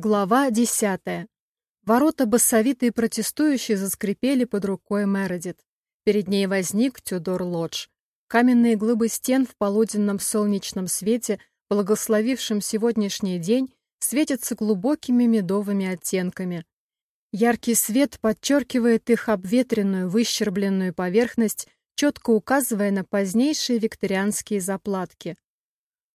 Глава десятая. Ворота басовитые протестующие заскрипели под рукой Мередит. Перед ней возник Тюдор Лодж. Каменные глыбы стен в полуденном солнечном свете, благословившем сегодняшний день, светятся глубокими медовыми оттенками. Яркий свет подчеркивает их обветренную, выщербленную поверхность, четко указывая на позднейшие викторианские заплатки.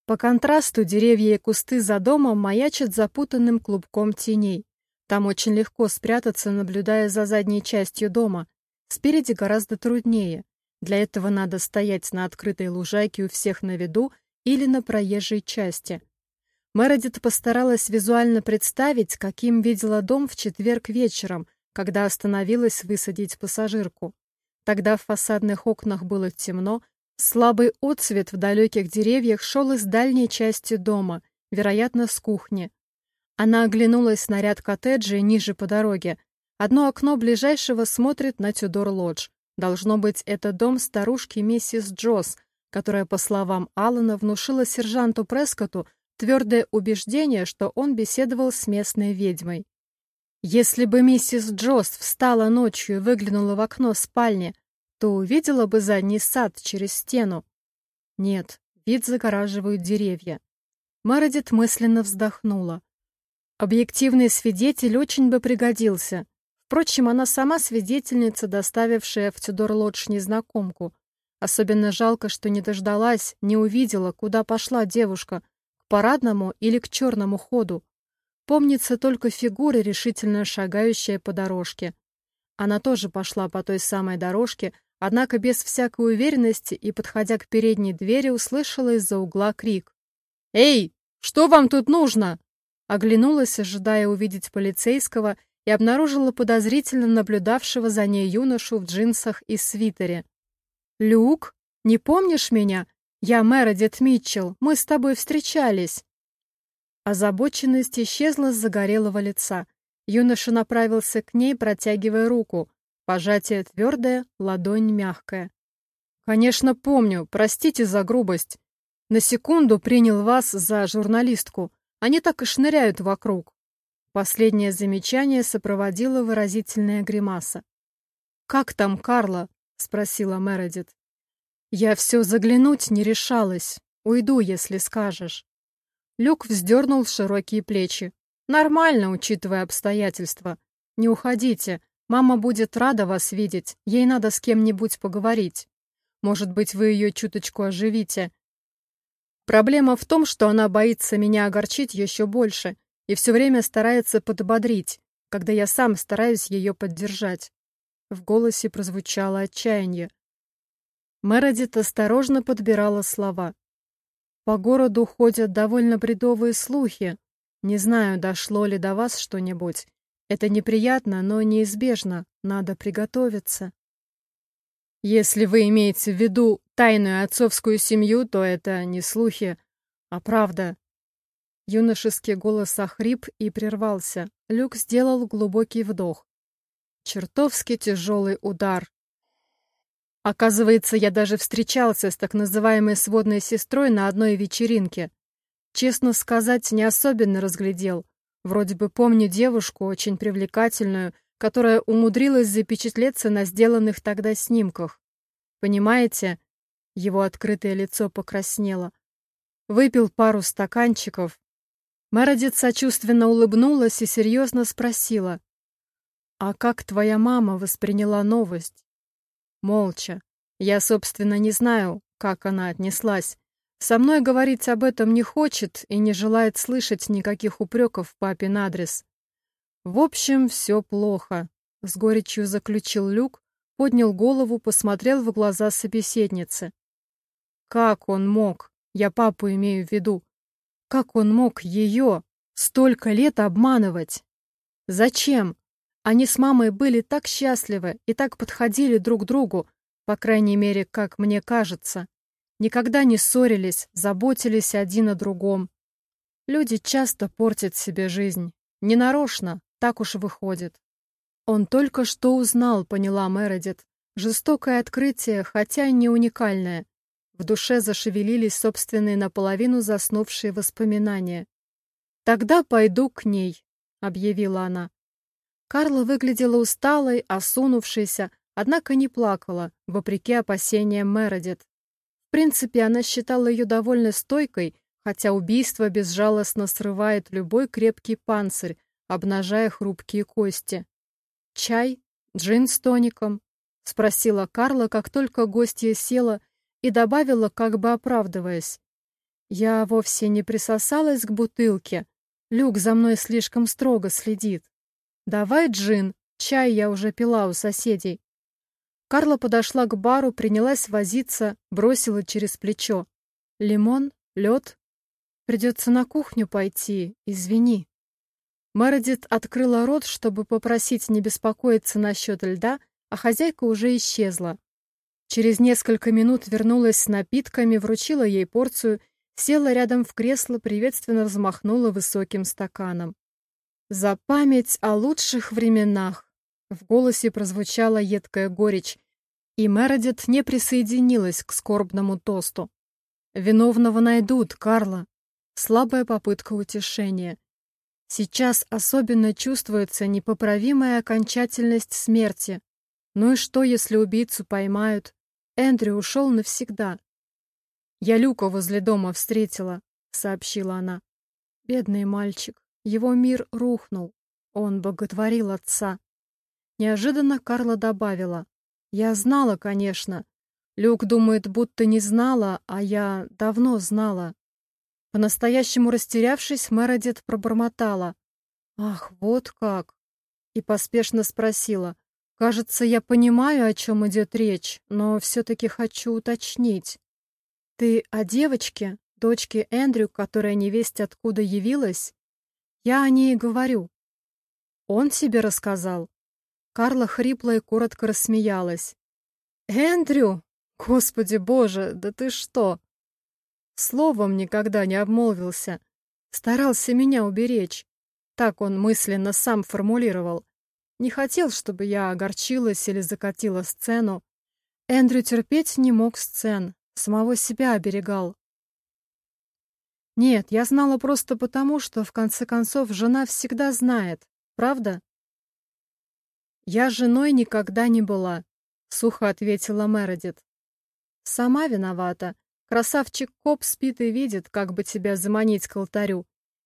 По контрасту деревья и кусты за домом маячат запутанным клубком теней. Там очень легко спрятаться, наблюдая за задней частью дома. Спереди гораздо труднее. Для этого надо стоять на открытой лужайке у всех на виду или на проезжей части. Мередит постаралась визуально представить, каким видела дом в четверг вечером, когда остановилась высадить пассажирку. Тогда в фасадных окнах было темно, Слабый отсвет в далеких деревьях шел из дальней части дома, вероятно, с кухни. Она оглянулась на ряд коттеджей ниже по дороге. Одно окно ближайшего смотрит на Тюдор-Лодж. Должно быть, это дом старушки миссис Джосс, которая, по словам Аллана, внушила сержанту Прескоту твердое убеждение, что он беседовал с местной ведьмой. Если бы миссис Джосс встала ночью и выглянула в окно спальни, то увидела бы задний сад через стену. Нет, вид загораживают деревья. Мередит мысленно вздохнула. Объективный свидетель очень бы пригодился. Впрочем, она сама свидетельница, доставившая в Тюдор-Лодж незнакомку. Особенно жалко, что не дождалась, не увидела, куда пошла девушка, парадному или к черному ходу. Помнится только фигура, решительно шагающая по дорожке. Она тоже пошла по той самой дорожке, Однако без всякой уверенности и, подходя к передней двери, услышала из-за угла крик. «Эй, что вам тут нужно?» Оглянулась, ожидая увидеть полицейского, и обнаружила подозрительно наблюдавшего за ней юношу в джинсах и свитере. «Люк, не помнишь меня? Я Мередит Митчелл, мы с тобой встречались». Озабоченность исчезла с загорелого лица. Юноша направился к ней, протягивая руку. Пожатие твердое, ладонь мягкая. «Конечно, помню. Простите за грубость. На секунду принял вас за журналистку. Они так и шныряют вокруг». Последнее замечание сопроводило выразительная гримаса. «Как там Карла?» — спросила Мередит. «Я все заглянуть не решалась. Уйду, если скажешь». Люк вздернул широкие плечи. «Нормально, учитывая обстоятельства. Не уходите. Мама будет рада вас видеть, ей надо с кем-нибудь поговорить. Может быть, вы ее чуточку оживите. Проблема в том, что она боится меня огорчить еще больше и все время старается подбодрить, когда я сам стараюсь ее поддержать. В голосе прозвучало отчаяние. Мередит осторожно подбирала слова. По городу ходят довольно бредовые слухи. Не знаю, дошло ли до вас что-нибудь. Это неприятно, но неизбежно. Надо приготовиться. Если вы имеете в виду тайную отцовскую семью, то это не слухи, а правда. Юношеский голос охрип и прервался. Люк сделал глубокий вдох. Чертовски тяжелый удар. Оказывается, я даже встречался с так называемой сводной сестрой на одной вечеринке. Честно сказать, не особенно разглядел. Вроде бы помню девушку, очень привлекательную, которая умудрилась запечатлеться на сделанных тогда снимках. Понимаете? Его открытое лицо покраснело. Выпил пару стаканчиков. Мередит сочувственно улыбнулась и серьезно спросила. «А как твоя мама восприняла новость?» Молча. Я, собственно, не знаю, как она отнеслась. Со мной говорить об этом не хочет и не желает слышать никаких упреков папин адрес. В общем, все плохо. С горечью заключил Люк, поднял голову, посмотрел в глаза собеседницы. Как он мог? Я папу имею в виду. Как он мог ее столько лет обманывать? Зачем? Они с мамой были так счастливы и так подходили друг к другу, по крайней мере, как мне кажется. Никогда не ссорились, заботились один о другом. Люди часто портят себе жизнь. Ненарочно, так уж выходит. Он только что узнал, поняла Мередит. Жестокое открытие, хотя не уникальное. В душе зашевелились собственные наполовину заснувшие воспоминания. Тогда пойду к ней. объявила она. Карла выглядела усталой, осунувшейся, однако не плакала, вопреки опасениям Мередит. Принципе, она считала ее довольно стойкой, хотя убийство безжалостно срывает любой крепкий панцирь, обнажая хрупкие кости. «Чай? Джин с тоником?» — спросила Карла, как только гостья села, и добавила, как бы оправдываясь. «Я вовсе не присосалась к бутылке. Люк за мной слишком строго следит. Давай джин, чай я уже пила у соседей». Карла подошла к бару, принялась возиться, бросила через плечо. «Лимон? Лед? Придется на кухню пойти, извини». Мередит открыла рот, чтобы попросить не беспокоиться насчет льда, а хозяйка уже исчезла. Через несколько минут вернулась с напитками, вручила ей порцию, села рядом в кресло, приветственно взмахнула высоким стаканом. «За память о лучших временах!» В голосе прозвучала едкая горечь, и Мередит не присоединилась к скорбному тосту. «Виновного найдут, Карла!» Слабая попытка утешения. Сейчас особенно чувствуется непоправимая окончательность смерти. Ну и что, если убийцу поймают? Эндрю ушел навсегда. «Я Люка возле дома встретила», — сообщила она. Бедный мальчик. Его мир рухнул. Он боготворил отца. Неожиданно Карла добавила. «Я знала, конечно. Люк думает, будто не знала, а я давно знала. По-настоящему растерявшись, Мередит пробормотала. «Ах, вот как!» И поспешно спросила. «Кажется, я понимаю, о чем идет речь, но все-таки хочу уточнить. Ты о девочке, дочке Эндрю, которая невесть откуда явилась? Я о ней говорю». «Он тебе рассказал?» Карла хрипло и коротко рассмеялась. «Эндрю? Господи боже, да ты что!» Словом никогда не обмолвился. Старался меня уберечь. Так он мысленно сам формулировал. Не хотел, чтобы я огорчилась или закатила сцену. Эндрю терпеть не мог сцен, самого себя оберегал. Нет, я знала просто потому, что, в конце концов, жена всегда знает. Правда? Я женой никогда не была, сухо ответила Мередит. Сама виновата. Красавчик Коп спит и видит, как бы тебя заманить к алтарю,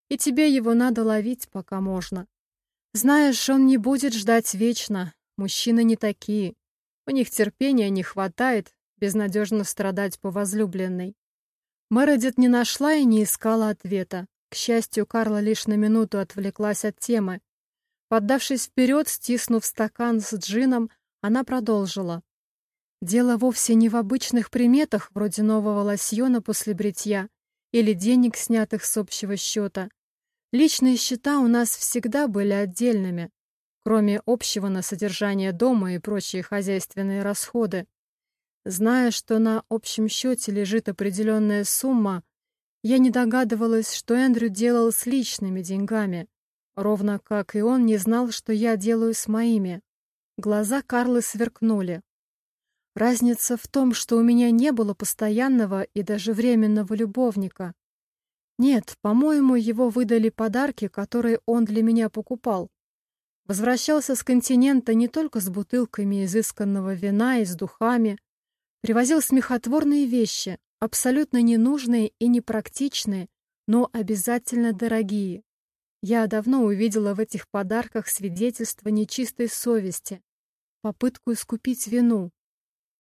и тебе его надо ловить, пока можно. Знаешь, он не будет ждать вечно, мужчины не такие. У них терпения не хватает безнадежно страдать по возлюбленной. Мередит не нашла и не искала ответа. К счастью, Карла лишь на минуту отвлеклась от темы. Поддавшись вперед, стиснув стакан с джином, она продолжила. Дело вовсе не в обычных приметах, вроде нового лосьона после бритья или денег, снятых с общего счета. Личные счета у нас всегда были отдельными, кроме общего на содержание дома и прочие хозяйственные расходы. Зная, что на общем счете лежит определенная сумма, я не догадывалась, что Эндрю делал с личными деньгами, ровно как и он не знал, что я делаю с моими. Глаза Карлы сверкнули. Разница в том, что у меня не было постоянного и даже временного любовника. Нет, по-моему, его выдали подарки, которые он для меня покупал. Возвращался с континента не только с бутылками изысканного вина и с духами, привозил смехотворные вещи, абсолютно ненужные и непрактичные, но обязательно дорогие. Я давно увидела в этих подарках свидетельство нечистой совести, попытку искупить вину,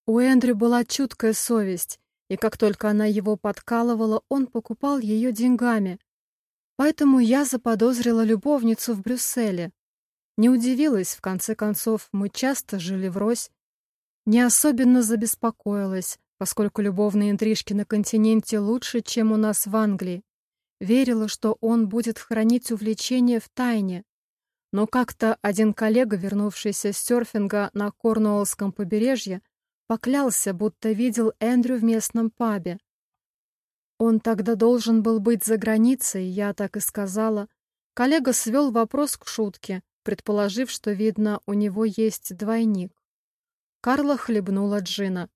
у Эндрю была чуткая совесть, и как только она его подкалывала, он покупал ее деньгами. Поэтому я заподозрила любовницу в Брюсселе. Не удивилась, в конце концов, мы часто жили врозь. Не особенно забеспокоилась, поскольку любовные интрижки на континенте лучше, чем у нас в Англии. Верила, что он будет хранить увлечение в тайне. Но как-то один коллега, вернувшийся с серфинга на Корнуоллском побережье, Поклялся, будто видел Эндрю в местном пабе. Он тогда должен был быть за границей, я так и сказала. Коллега свел вопрос к шутке, предположив, что, видно, у него есть двойник. Карла хлебнула джина.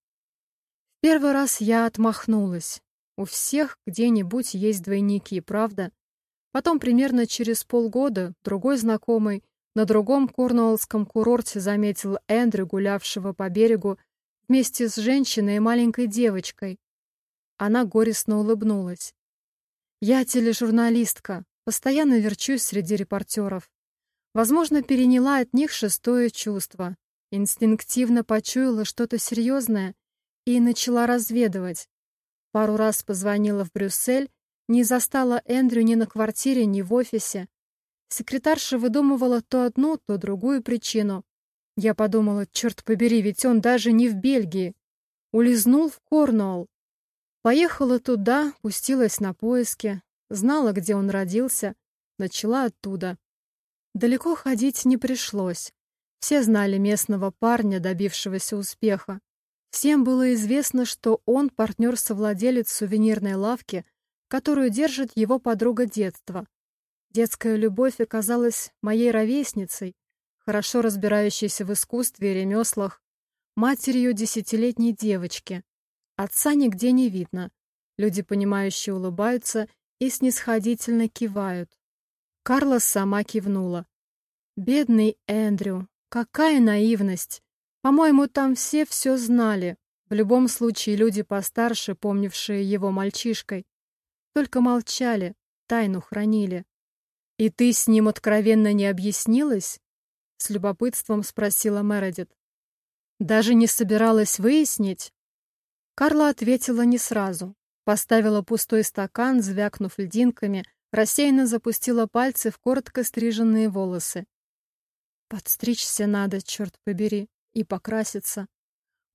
В первый раз я отмахнулась. У всех где-нибудь есть двойники, правда? Потом примерно через полгода другой знакомый на другом корнуоллском курорте заметил Эндрю, гулявшего по берегу вместе с женщиной и маленькой девочкой. Она горестно улыбнулась. «Я тележурналистка, постоянно верчусь среди репортеров. Возможно, переняла от них шестое чувство, инстинктивно почуяла что-то серьезное и начала разведывать. Пару раз позвонила в Брюссель, не застала Эндрю ни на квартире, ни в офисе. Секретарша выдумывала то одну, то другую причину. Я подумала, черт побери, ведь он даже не в Бельгии. Улизнул в Корнуолл. Поехала туда, пустилась на поиски, знала, где он родился, начала оттуда. Далеко ходить не пришлось. Все знали местного парня, добившегося успеха. Всем было известно, что он партнер-совладелец сувенирной лавки, которую держит его подруга детства. Детская любовь оказалась моей ровесницей, хорошо разбирающейся в искусстве и ремеслах, матерью десятилетней девочки. Отца нигде не видно. Люди, понимающие, улыбаются и снисходительно кивают. Карла сама кивнула. «Бедный Эндрю, какая наивность! По-моему, там все все знали. В любом случае, люди постарше, помнившие его мальчишкой, только молчали, тайну хранили. «И ты с ним откровенно не объяснилась?» С любопытством спросила Мередит. «Даже не собиралась выяснить?» Карла ответила не сразу. Поставила пустой стакан, звякнув льдинками, рассеянно запустила пальцы в коротко стриженные волосы. Подстричься надо, черт побери, и покраситься.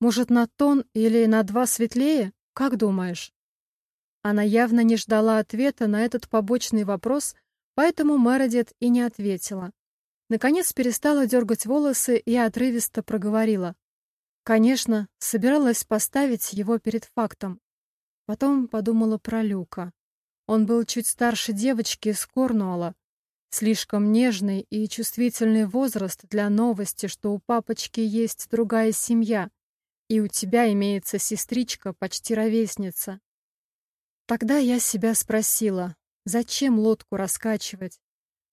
Может, на тон или на два светлее? Как думаешь? Она явно не ждала ответа на этот побочный вопрос, поэтому Мередит и не ответила. Наконец перестала дергать волосы и отрывисто проговорила. Конечно, собиралась поставить его перед фактом. Потом подумала про Люка. Он был чуть старше девочки из Корнуолла, Слишком нежный и чувствительный возраст для новости, что у папочки есть другая семья, и у тебя имеется сестричка, почти ровесница. Тогда я себя спросила, зачем лодку раскачивать?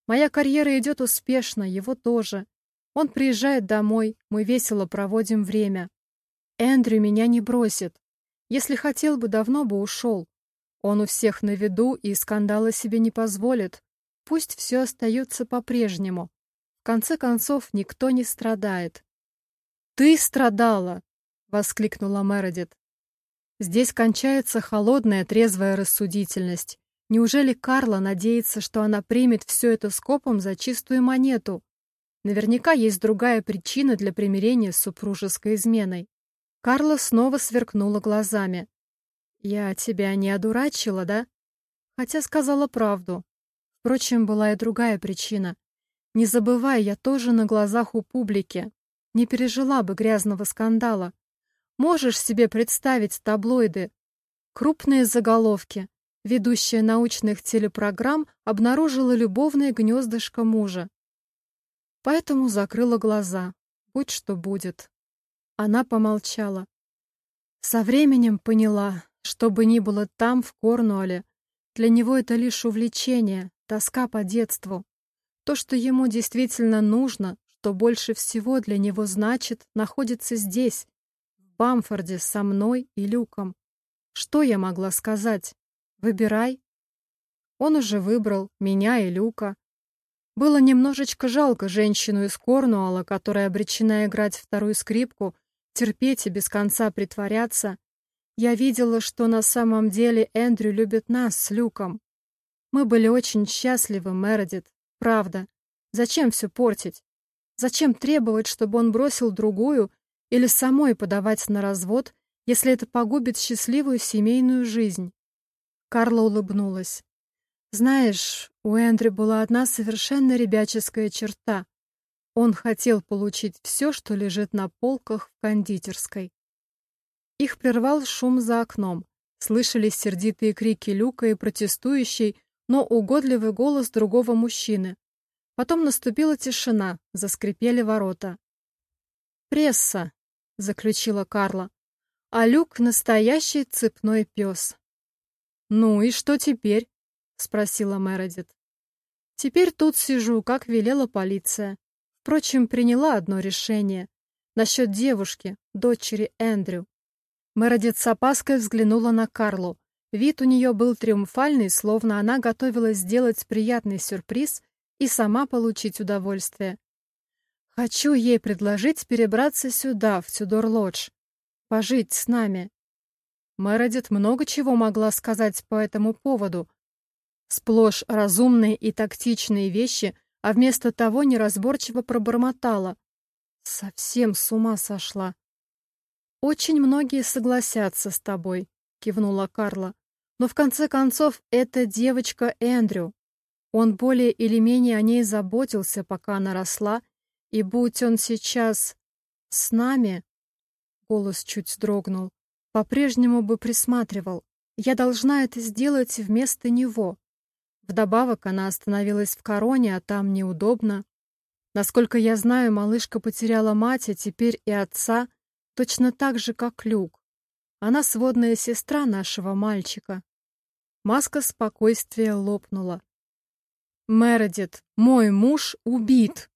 Моя карьера идет успешно, его тоже. Он приезжает домой, мы весело проводим время. Эндрю меня не бросит. Если хотел бы, давно бы ушел. Он у всех на виду и скандала себе не позволит. Пусть все остается по-прежнему. В конце концов, никто не страдает. «Ты страдала!» — воскликнула Мередит. Здесь кончается холодная, трезвая рассудительность. Неужели Карла надеется, что она примет все это скопом за чистую монету? Наверняка есть другая причина для примирения с супружеской изменой. Карла снова сверкнула глазами. «Я тебя не одурачила, да?» Хотя сказала правду. Впрочем, была и другая причина. Не забывай, я тоже на глазах у публики. Не пережила бы грязного скандала. Можешь себе представить таблоиды? Крупные заголовки. Ведущая научных телепрограмм обнаружила любовное гнездышко мужа. Поэтому закрыла глаза. Будь что будет. Она помолчала. Со временем поняла, что бы ни было там, в Корнуолле, для него это лишь увлечение, тоска по детству. То, что ему действительно нужно, что больше всего для него значит, находится здесь, в Бамфорде, со мной и Люком. Что я могла сказать? Выбирай. Он уже выбрал меня и Люка. Было немножечко жалко женщину из Корнуолла, которая обречена играть вторую скрипку, терпеть и без конца притворяться. Я видела, что на самом деле Эндрю любит нас с Люком. Мы были очень счастливы, Мередит. Правда. Зачем все портить? Зачем требовать, чтобы он бросил другую или самой подавать на развод, если это погубит счастливую семейную жизнь? Карла улыбнулась. Знаешь, у Эндрю была одна совершенно ребяческая черта. Он хотел получить все, что лежит на полках в кондитерской. Их прервал шум за окном. Слышались сердитые крики Люка и протестующий, но угодливый голос другого мужчины. Потом наступила тишина, заскрипели ворота. «Пресса», — заключила Карла, — «а Люк — настоящий цепной пес». «Ну и что теперь?» — спросила Мередит. Теперь тут сижу, как велела полиция. Впрочем, приняла одно решение. Насчет девушки, дочери Эндрю. Мередит с опаской взглянула на Карлу. Вид у нее был триумфальный, словно она готовилась сделать приятный сюрприз и сама получить удовольствие. Хочу ей предложить перебраться сюда, в Тюдор-Лодж, пожить с нами. Мередит много чего могла сказать по этому поводу. Сплошь разумные и тактичные вещи, а вместо того неразборчиво пробормотала. Совсем с ума сошла. «Очень многие согласятся с тобой», — кивнула Карла. «Но в конце концов, это девочка Эндрю. Он более или менее о ней заботился, пока она росла, и будь он сейчас с нами, голос чуть дрогнул, по-прежнему бы присматривал. Я должна это сделать вместо него. Вдобавок она остановилась в короне, а там неудобно. Насколько я знаю, малышка потеряла мать, а теперь и отца, точно так же, как Люк. Она сводная сестра нашего мальчика. Маска спокойствия лопнула. Мередит, мой муж убит.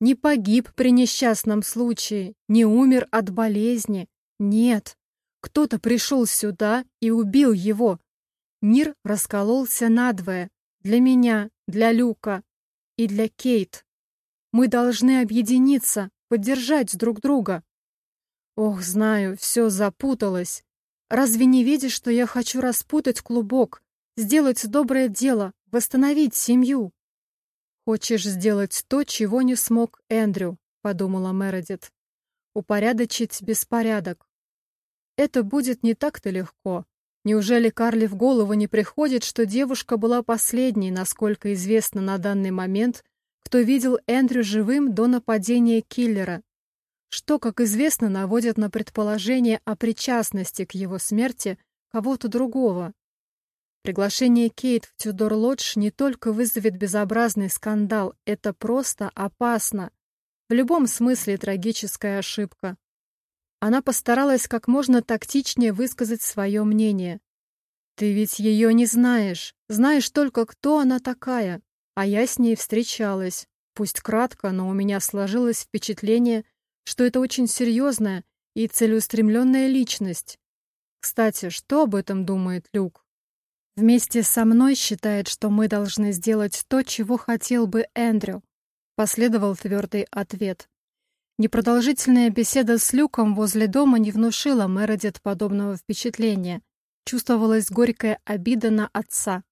Не погиб при несчастном случае, не умер от болезни. Нет, кто-то пришел сюда и убил его. Мир раскололся надвое. Для меня, для Люка и для Кейт. Мы должны объединиться, поддержать друг друга. Ох, знаю, все запуталось. Разве не видишь, что я хочу распутать клубок, сделать доброе дело, восстановить семью? «Хочешь сделать то, чего не смог Эндрю», — подумала Мередит. «Упорядочить беспорядок. Это будет не так-то легко. Неужели Карли в голову не приходит, что девушка была последней, насколько известно на данный момент, кто видел Эндрю живым до нападения киллера? Что, как известно, наводит на предположение о причастности к его смерти кого-то другого, Приглашение Кейт в Тюдор-Лодж не только вызовет безобразный скандал, это просто опасно. В любом смысле трагическая ошибка. Она постаралась как можно тактичнее высказать свое мнение. «Ты ведь ее не знаешь. Знаешь только, кто она такая. А я с ней встречалась. Пусть кратко, но у меня сложилось впечатление, что это очень серьезная и целеустремленная личность. Кстати, что об этом думает Люк?» Вместе со мной считает, что мы должны сделать то, чего хотел бы Эндрю. Последовал твердый ответ. Непродолжительная беседа с Люком возле дома не внушила Мередит подобного впечатления. Чувствовалась горькая обида на отца.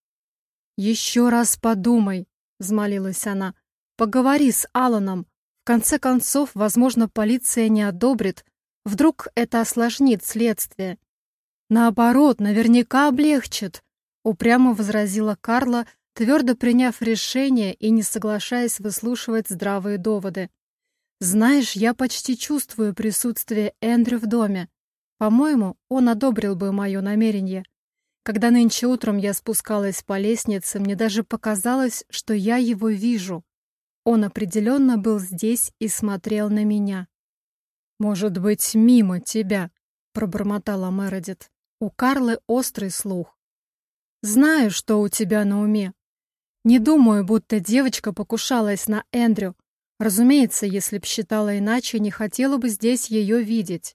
«Еще раз подумай», — взмолилась она. «Поговори с Алланом. В конце концов, возможно, полиция не одобрит. Вдруг это осложнит следствие. Наоборот, наверняка облегчит упрямо возразила Карла, твердо приняв решение и не соглашаясь выслушивать здравые доводы. «Знаешь, я почти чувствую присутствие Эндрю в доме. По-моему, он одобрил бы мое намерение. Когда нынче утром я спускалась по лестнице, мне даже показалось, что я его вижу. Он определенно был здесь и смотрел на меня. «Может быть, мимо тебя», — пробормотала Мередит. У Карлы острый слух. Знаю, что у тебя на уме. Не думаю, будто девочка покушалась на Эндрю. Разумеется, если б считала иначе, не хотела бы здесь ее видеть.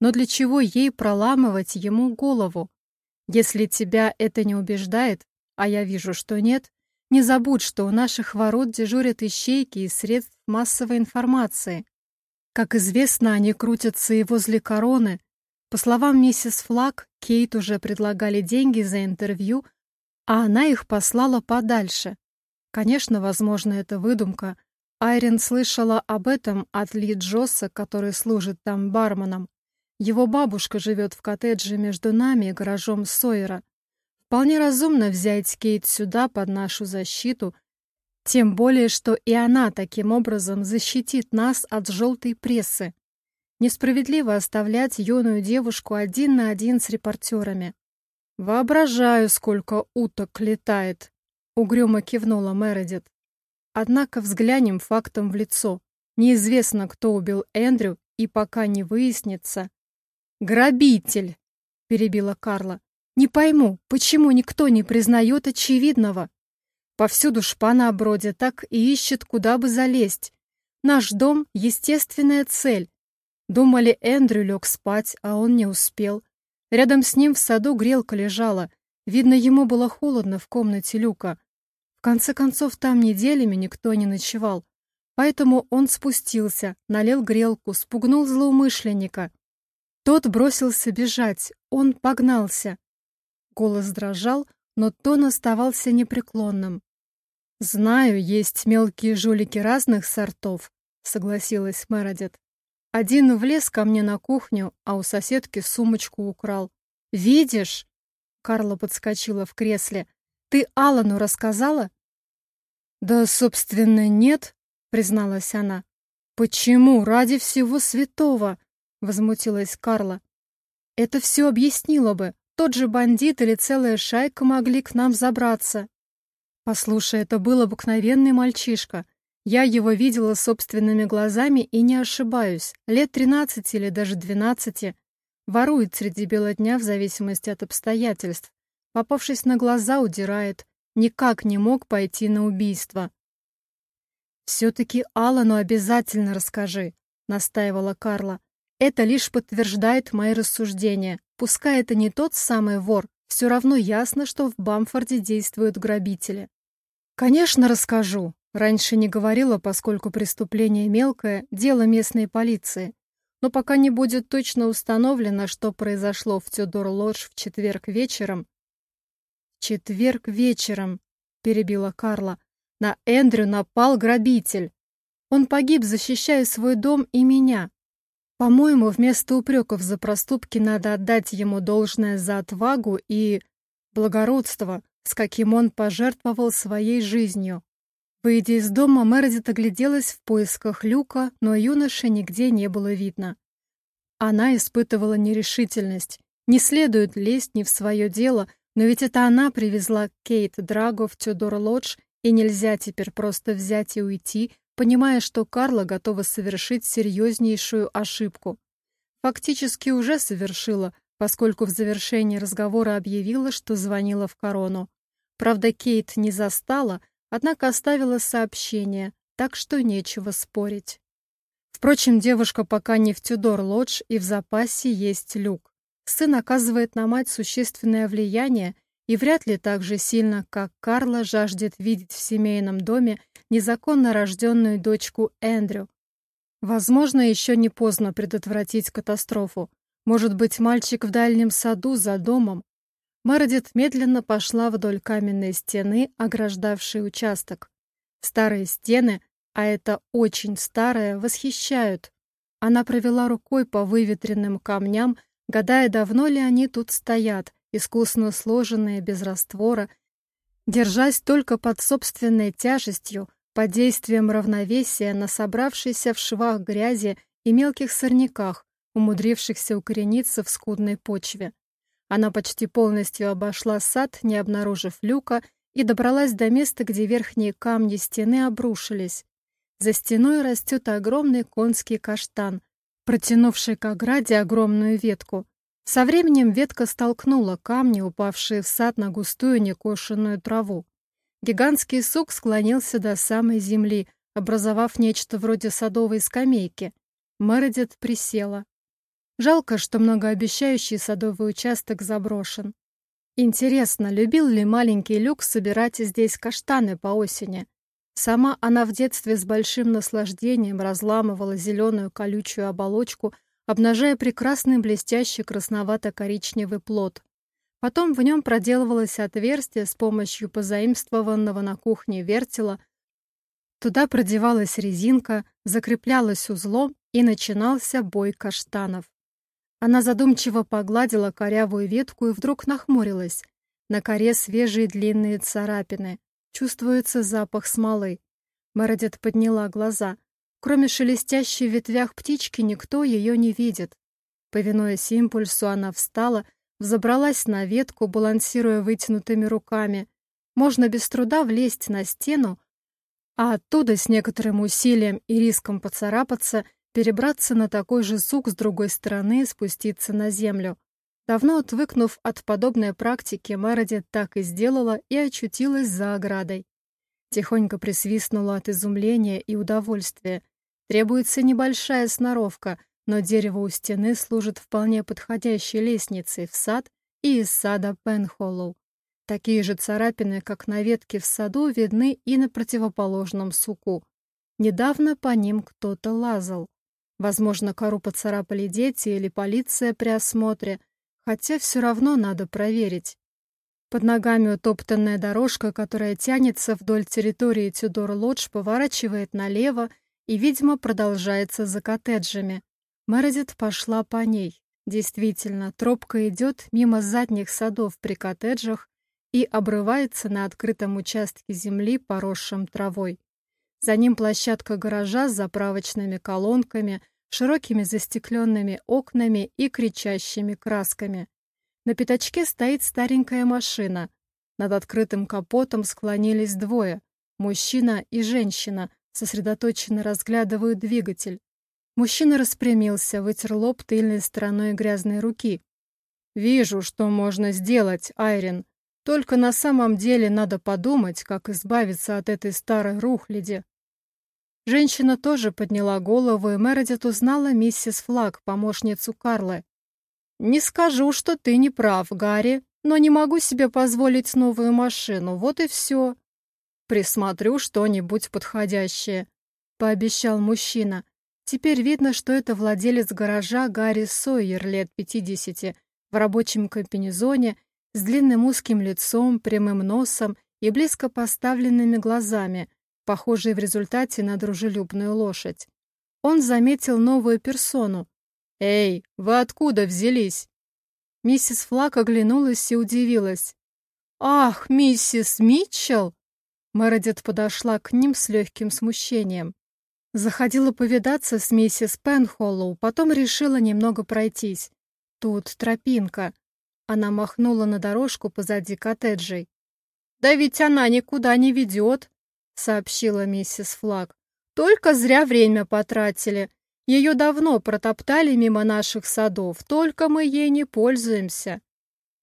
Но для чего ей проламывать ему голову? Если тебя это не убеждает, а я вижу, что нет, не забудь, что у наших ворот дежурят ищейки из средств массовой информации. Как известно, они крутятся и возле короны, по словам миссис Флаг, Кейт уже предлагали деньги за интервью, а она их послала подальше. Конечно, возможно, это выдумка. Айрин слышала об этом от Ли Джосса, который служит там барменом. Его бабушка живет в коттедже между нами и гаражом Сойера. Вполне разумно взять Кейт сюда под нашу защиту, тем более, что и она таким образом защитит нас от желтой прессы. Несправедливо оставлять юную девушку один на один с репортерами. «Воображаю, сколько уток летает», — угрюмо кивнула Мередит. Однако взглянем фактом в лицо. Неизвестно, кто убил Эндрю, и пока не выяснится... «Грабитель!» — перебила Карла. «Не пойму, почему никто не признает очевидного? Повсюду шпана бродит, так и ищет, куда бы залезть. Наш дом — естественная цель. Думали, Эндрю лег спать, а он не успел. Рядом с ним в саду грелка лежала. Видно, ему было холодно в комнате Люка. В конце концов, там неделями никто не ночевал. Поэтому он спустился, налил грелку, спугнул злоумышленника. Тот бросился бежать, он погнался. Голос дрожал, но тон оставался непреклонным. «Знаю, есть мелкие жулики разных сортов», — согласилась Мередит. «Один влез ко мне на кухню, а у соседки сумочку украл. Видишь?» Карла подскочила в кресле. «Ты Алану рассказала?» «Да, собственно, нет», — призналась она. «Почему? Ради всего святого!» — возмутилась Карла. «Это все объяснило бы. Тот же бандит или целая шайка могли к нам забраться. Послушай, это был обыкновенный мальчишка. Я его видела собственными глазами и не ошибаюсь. Лет тринадцати или даже двенадцати. Ворует среди бела дня в зависимости от обстоятельств. Попавшись на глаза, удирает. Никак не мог пойти на убийство. «Все-таки Аллану обязательно расскажи», — настаивала Карла. «Это лишь подтверждает мои рассуждения. Пускай это не тот самый вор, все равно ясно, что в Бамфорде действуют грабители. Конечно, расскажу. Раньше не говорила, поскольку преступление мелкое, дело местной полиции. Но пока не будет точно установлено, что произошло в Тюдор-Лодж в четверг вечером... «Четверг вечером», — перебила Карла, — «на Эндрю напал грабитель. Он погиб, защищая свой дом и меня. По-моему, вместо упреков за проступки надо отдать ему должное за отвагу и благородство, с каким он пожертвовал своей жизнью. Выйдя из дома, Мередит огляделась в поисках люка, но юноши нигде не было видно. Она испытывала нерешительность. Не следует лезть не в свое дело, но ведь это она привезла Кейт Драго в Тюдор-Лодж, и нельзя теперь просто взять и уйти, понимая, что Карла готова совершить серьезнейшую ошибку. Фактически уже совершила, поскольку в завершении разговора объявила, что звонила в корону. Правда, Кейт не застала, однако оставила сообщение, так что нечего спорить. Впрочем, девушка пока не в Тюдор-Лодж и в запасе есть люк. Сын оказывает на мать существенное влияние и вряд ли так же сильно, как Карла жаждет видеть в семейном доме незаконно рожденную дочку Эндрю. Возможно, еще не поздно предотвратить катастрофу. Может быть, мальчик в дальнем саду за домом. Мередит медленно пошла вдоль каменной стены, ограждавшей участок. Старые стены, а это очень старое, восхищают. Она провела рукой по выветренным камням, гадая, давно ли они тут стоят, искусно сложенные без раствора, держась только под собственной тяжестью, под действием равновесия на собравшейся в швах грязи и мелких сорняках, умудрившихся укорениться в скудной почве. Она почти полностью обошла сад, не обнаружив люка, и добралась до места, где верхние камни стены обрушились. За стеной растет огромный конский каштан, протянувший к ограде огромную ветку. Со временем ветка столкнула камни, упавшие в сад на густую некошенную траву. Гигантский сук склонился до самой земли, образовав нечто вроде садовой скамейки. Мередит присела. Жалко, что многообещающий садовый участок заброшен. Интересно, любил ли маленький Люк собирать здесь каштаны по осени? Сама она в детстве с большим наслаждением разламывала зеленую колючую оболочку обнажая прекрасный блестящий красновато-коричневый плод. Потом в нем проделывалось отверстие с помощью позаимствованного на кухне вертела. Туда продевалась резинка, закреплялась узлом, и начинался бой каштанов. Она задумчиво погладила корявую ветку и вдруг нахмурилась. На коре свежие длинные царапины. Чувствуется запах смолы. Мередит подняла глаза. Кроме шелестящей в ветвях птички, никто ее не видит. Повинуясь импульсу, она встала, взобралась на ветку, балансируя вытянутыми руками. Можно без труда влезть на стену, а оттуда с некоторым усилием и риском поцарапаться, перебраться на такой же сук с другой стороны и спуститься на землю. Давно отвыкнув от подобной практики, Мередит так и сделала и очутилась за оградой. Тихонько присвистнула от изумления и удовольствия. Требуется небольшая сноровка, но дерево у стены служит вполне подходящей лестницей в сад и из сада Пенхоллоу. Такие же царапины, как на ветке в саду, видны и на противоположном суку. Недавно по ним кто-то лазал. Возможно, кору поцарапали дети или полиция при осмотре, хотя все равно надо проверить. Под ногами утоптанная дорожка, которая тянется вдоль территории Тюдор-Лодж, поворачивает налево и, видимо, продолжается за коттеджами. Мередит пошла по ней. Действительно, тропка идет мимо задних садов при коттеджах и обрывается на открытом участке земли, поросшем травой. За ним площадка гаража с заправочными колонками, широкими застекленными окнами и кричащими красками. На пятачке стоит старенькая машина. Над открытым капотом склонились двое. Мужчина и женщина сосредоточенно разглядывают двигатель. Мужчина распрямился, вытер лоб тыльной стороной грязной руки. «Вижу, что можно сделать, Айрин. Только на самом деле надо подумать, как избавиться от этой старой рухляди». Женщина тоже подняла голову, и Мередит узнала миссис Флаг, помощницу Карлы. «Не скажу, что ты не прав, Гарри, но не могу себе позволить новую машину, вот и все». «Присмотрю что-нибудь подходящее», — пообещал мужчина. Теперь видно, что это владелец гаража Гарри Сойер лет 50 в рабочем комбинезоне с длинным узким лицом, прямым носом и близко поставленными глазами, похожий в результате на дружелюбную лошадь. Он заметил новую персону. «Эй, вы откуда взялись?» Миссис Флак оглянулась и удивилась. «Ах, миссис Митчелл!» Мередит подошла к ним с легким смущением. Заходила повидаться с миссис Пенхоллоу, потом решила немного пройтись. Тут тропинка. Она махнула на дорожку позади коттеджей. «Да ведь она никуда не ведет», — сообщила миссис Флаг. «Только зря время потратили. Ее давно протоптали мимо наших садов, только мы ей не пользуемся».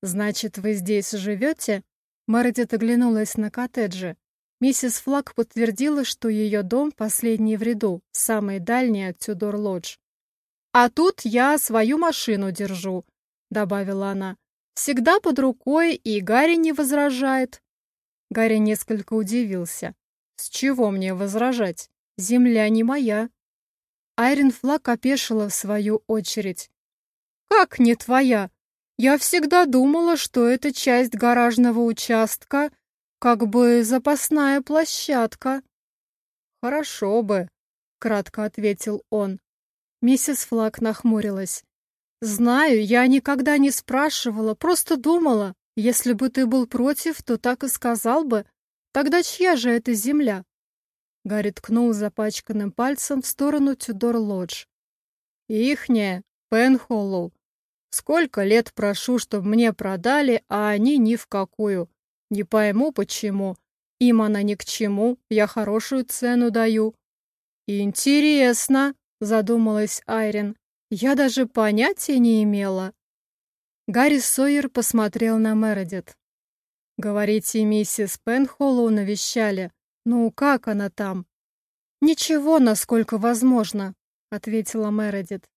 «Значит, вы здесь живете?» Мередит оглянулась на коттеджи. Миссис Флаг подтвердила, что ее дом последний в ряду, самый дальний от Тюдор-Лодж. «А тут я свою машину держу», — добавила она. «Всегда под рукой, и Гарри не возражает». Гарри несколько удивился. С чего мне возражать? Земля не моя. Айрин Флаг опешила в свою очередь. Как не твоя? Я всегда думала, что это часть гаражного участка, как бы запасная площадка. Хорошо бы, кратко ответил он. Миссис Флаг нахмурилась. Знаю, я никогда не спрашивала, просто думала, если бы ты был против, то так и сказал бы. Тогда чья же это земля? Гарри ткнул запачканным пальцем в сторону Тюдор-Лодж. Ихняя, Пенхоллоу. Сколько лет прошу, чтобы мне продали, а они ни в какую. Не пойму, почему. Им она ни к чему, я хорошую цену даю. Интересно, задумалась Айрин. Я даже понятия не имела. Гарри Сойер посмотрел на Мередит. Говорите, миссис Пенхоллоу навещали. Ну, как она там? Ничего, насколько возможно, ответила Мередит.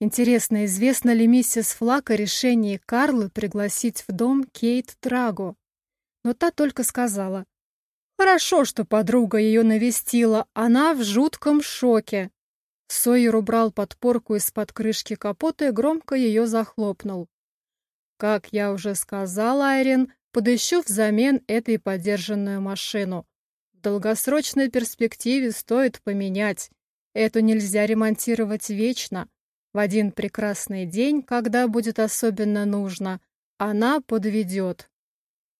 Интересно, известно ли миссис Флак о решении Карлы пригласить в дом Кейт Драго? Но та только сказала. Хорошо, что подруга ее навестила, она в жутком шоке. Сойер убрал подпорку из-под крышки капота и громко ее захлопнул. Как я уже сказала, Айрин, подыщу взамен этой подержанную машину. В долгосрочной перспективе стоит поменять. Эту нельзя ремонтировать вечно. В один прекрасный день, когда будет особенно нужно, она подведет.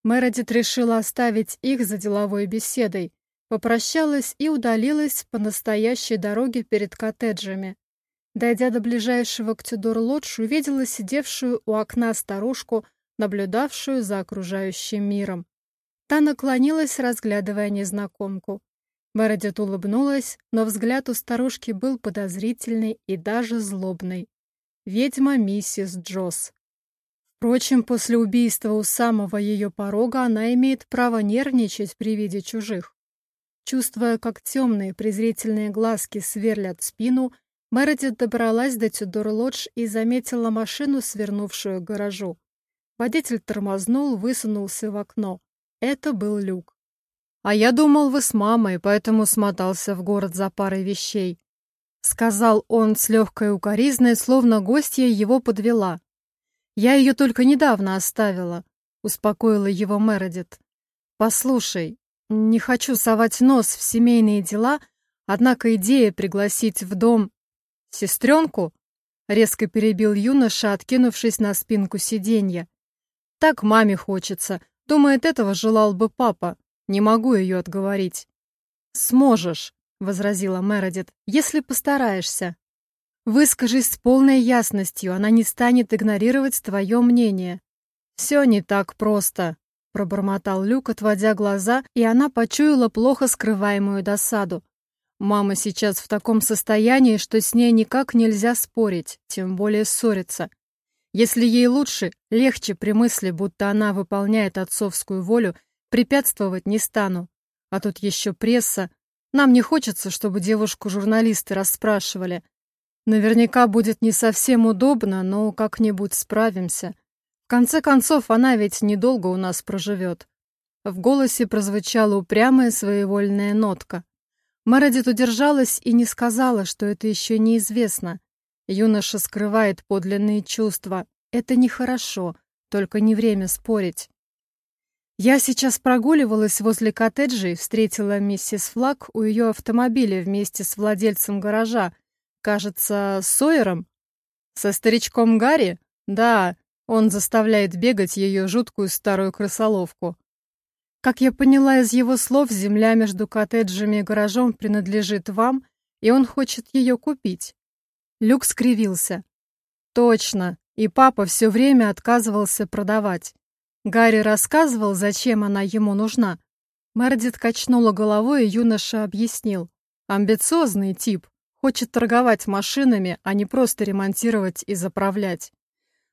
Мередит решила оставить их за деловой беседой, попрощалась и удалилась по настоящей дороге перед коттеджами. Дойдя до ближайшего к Тюдор-Лодж, увидела сидевшую у окна старушку наблюдавшую за окружающим миром. Та наклонилась, разглядывая незнакомку. Мередит улыбнулась, но взгляд у старушки был подозрительный и даже злобный. Ведьма миссис Джосс. Впрочем, после убийства у самого ее порога она имеет право нервничать при виде чужих. чувствуя, как темные презрительные глазки сверлят спину, Мередит добралась до Тюдор-Лодж и заметила машину, свернувшую к гаражу. Водитель тормознул, высунулся в окно. Это был Люк. «А я думал, вы с мамой, поэтому смотался в город за парой вещей», — сказал он с легкой укоризной, словно гостья его подвела. «Я ее только недавно оставила», — успокоила его Мередит. «Послушай, не хочу совать нос в семейные дела, однако идея пригласить в дом «Сестренку?» — резко перебил юноша, откинувшись на спинку сиденья. «Так маме хочется. Думает, этого желал бы папа. Не могу ее отговорить». «Сможешь», — возразила Мередит, — «если постараешься. Выскажись с полной ясностью, она не станет игнорировать твое мнение». «Все не так просто», — пробормотал Люк, отводя глаза, и она почуяла плохо скрываемую досаду. Мама сейчас в таком состоянии, что с ней никак нельзя спорить, тем более ссориться. Если ей лучше, легче при мысли, будто она выполняет отцовскую волю, препятствовать не стану. А тут еще пресса. Нам не хочется, чтобы девушку журналисты расспрашивали. Наверняка будет не совсем удобно, но как-нибудь справимся. В конце концов, она ведь недолго у нас проживет. В голосе прозвучала упрямая своевольная нотка. Мередит удержалась и не сказала, что это еще неизвестно. Юноша скрывает подлинные чувства. Это нехорошо, только не время спорить. Я сейчас прогуливалась возле коттеджей, встретила миссис Флаг у ее автомобиля вместе с владельцем гаража. Кажется, Сойером? Со старичком Гарри? Да, он заставляет бегать ее жуткую старую крысоловку. Как я поняла из его слов, земля между коттеджами и гаражом принадлежит вам, и он хочет ее купить. Люк скривился. Точно, и папа все время отказывался продавать. Гарри рассказывал, зачем она ему нужна. Мердит качнула головой, и юноша объяснил. Амбициозный тип, хочет торговать машинами, а не просто ремонтировать и заправлять.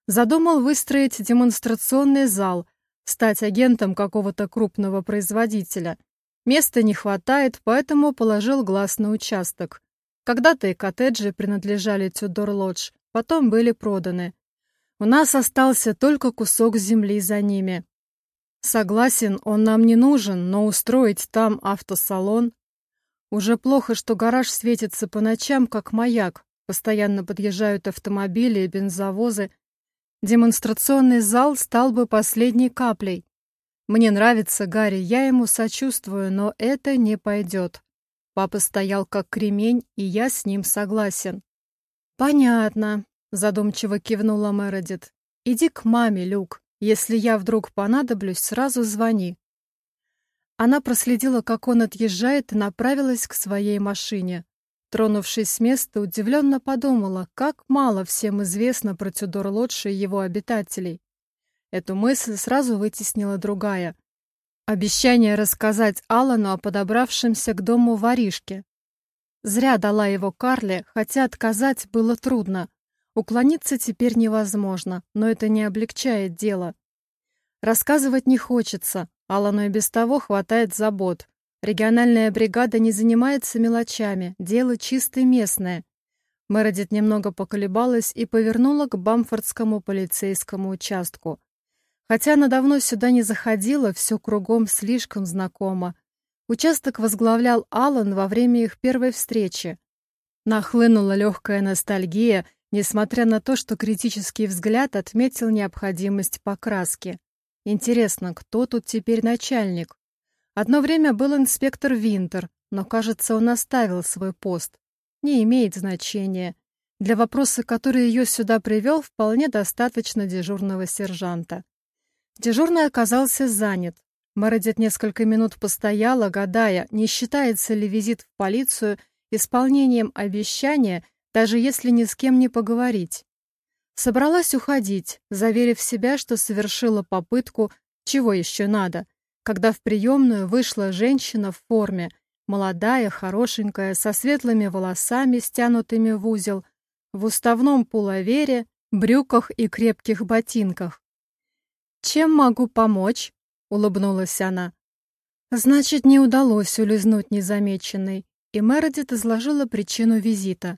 Задумал выстроить демонстрационный зал – стать агентом какого-то крупного производителя. Места не хватает, поэтому положил глаз на участок. Когда-то и коттеджи принадлежали Тюдор Лодж, потом были проданы. У нас остался только кусок земли за ними. Согласен, он нам не нужен, но устроить там автосалон... Уже плохо, что гараж светится по ночам, как маяк. Постоянно подъезжают автомобили и бензовозы, Демонстрационный зал стал бы последней каплей. Мне нравится Гарри, я ему сочувствую, но это не пойдет. Папа стоял как кремень, и я с ним согласен. Понятно, задумчиво кивнула Мередит. Иди к маме, Люк. Если я вдруг понадоблюсь, сразу звони. Она проследила, как он отъезжает, и направилась к своей машине. Тронувшись с места, удивленно подумала, как мало всем известно про Тюдор-Лодж и его обитателей. Эту мысль сразу вытеснила другая. Обещание рассказать Аллану о подобравшемся к дому воришке. Зря дала его Карле, хотя отказать было трудно. Уклониться теперь невозможно, но это не облегчает дело. Рассказывать не хочется, Аллану и без того хватает забот. Региональная бригада не занимается мелочами, дело чисто местное. Мередит немного поколебалась и повернула к Бамфордскому полицейскому участку. Хотя она давно сюда не заходила, все кругом слишком знакомо. Участок возглавлял Аллан во время их первой встречи. Нахлынула легкая ностальгия, несмотря на то, что критический взгляд отметил необходимость покраски. Интересно, кто тут теперь начальник? Одно время был инспектор Винтер, но, кажется, он оставил свой пост. Не имеет значения. Для вопроса, который ее сюда привел, вполне достаточно дежурного сержанта. Дежурный оказался занят. Мередит несколько минут постояла, гадая, не считается ли визит в полицию исполнением обещания, даже если ни с кем не поговорить. Собралась уходить, заверив себя, что совершила попытку, чего еще надо — когда в приемную вышла женщина в форме, молодая, хорошенькая, со светлыми волосами, стянутыми в узел, в уставном пуловере, брюках и крепких ботинках. «Чем могу помочь?» — улыбнулась она. Значит, не удалось улизнуть незамеченной, и Мередит изложила причину визита.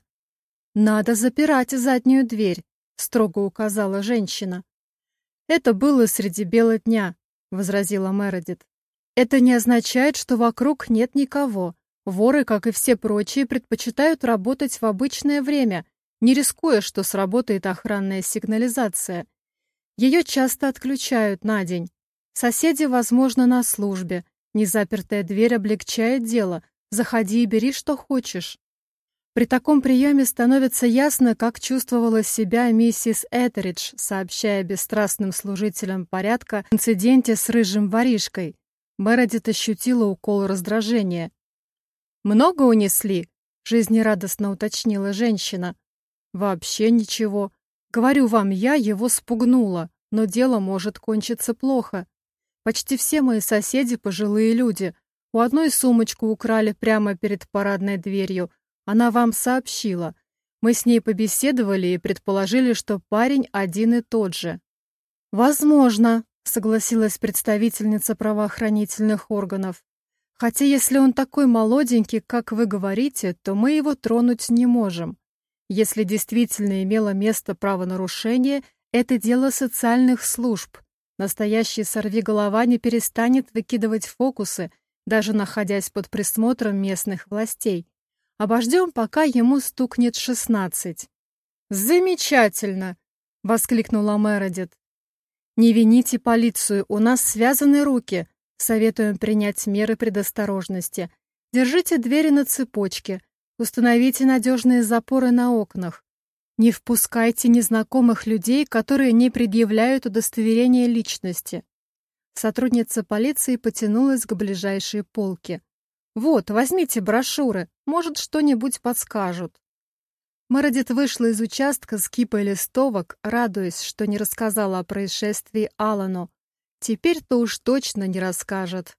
«Надо запирать заднюю дверь», — строго указала женщина. «Это было среди бела дня», — возразила Мередит. «Это не означает, что вокруг нет никого. Воры, как и все прочие, предпочитают работать в обычное время, не рискуя, что сработает охранная сигнализация. Ее часто отключают на день. Соседи, возможно, на службе. Незапертая дверь облегчает дело. Заходи и бери, что хочешь. При таком приеме становится ясно, как чувствовала себя миссис Этеридж, сообщая бесстрастным служителям порядка инциденте с рыжим воришкой. Мередит ощутила укол раздражения. «Много унесли?» — жизнерадостно уточнила женщина. «Вообще ничего. Говорю вам, я его спугнула, но дело может кончиться плохо. Почти все мои соседи пожилые люди. У одной сумочку украли прямо перед парадной дверью, она вам сообщила. Мы с ней побеседовали и предположили, что парень один и тот же. Возможно, согласилась представительница правоохранительных органов. Хотя если он такой молоденький, как вы говорите, то мы его тронуть не можем. Если действительно имело место правонарушение, это дело социальных служб. Настоящий сорвиголова не перестанет выкидывать фокусы, даже находясь под присмотром местных властей. Обождем, пока ему стукнет шестнадцать. «Замечательно!» — воскликнула Мередит. «Не вините полицию, у нас связаны руки. Советуем принять меры предосторожности. Держите двери на цепочке, установите надежные запоры на окнах. Не впускайте незнакомых людей, которые не предъявляют удостоверение личности». Сотрудница полиции потянулась к ближайшей полке. «Вот, возьмите брошюры, может, что-нибудь подскажут». Мередит вышла из участка с кипой листовок, радуясь, что не рассказала о происшествии Алану. Теперь-то уж точно не расскажет.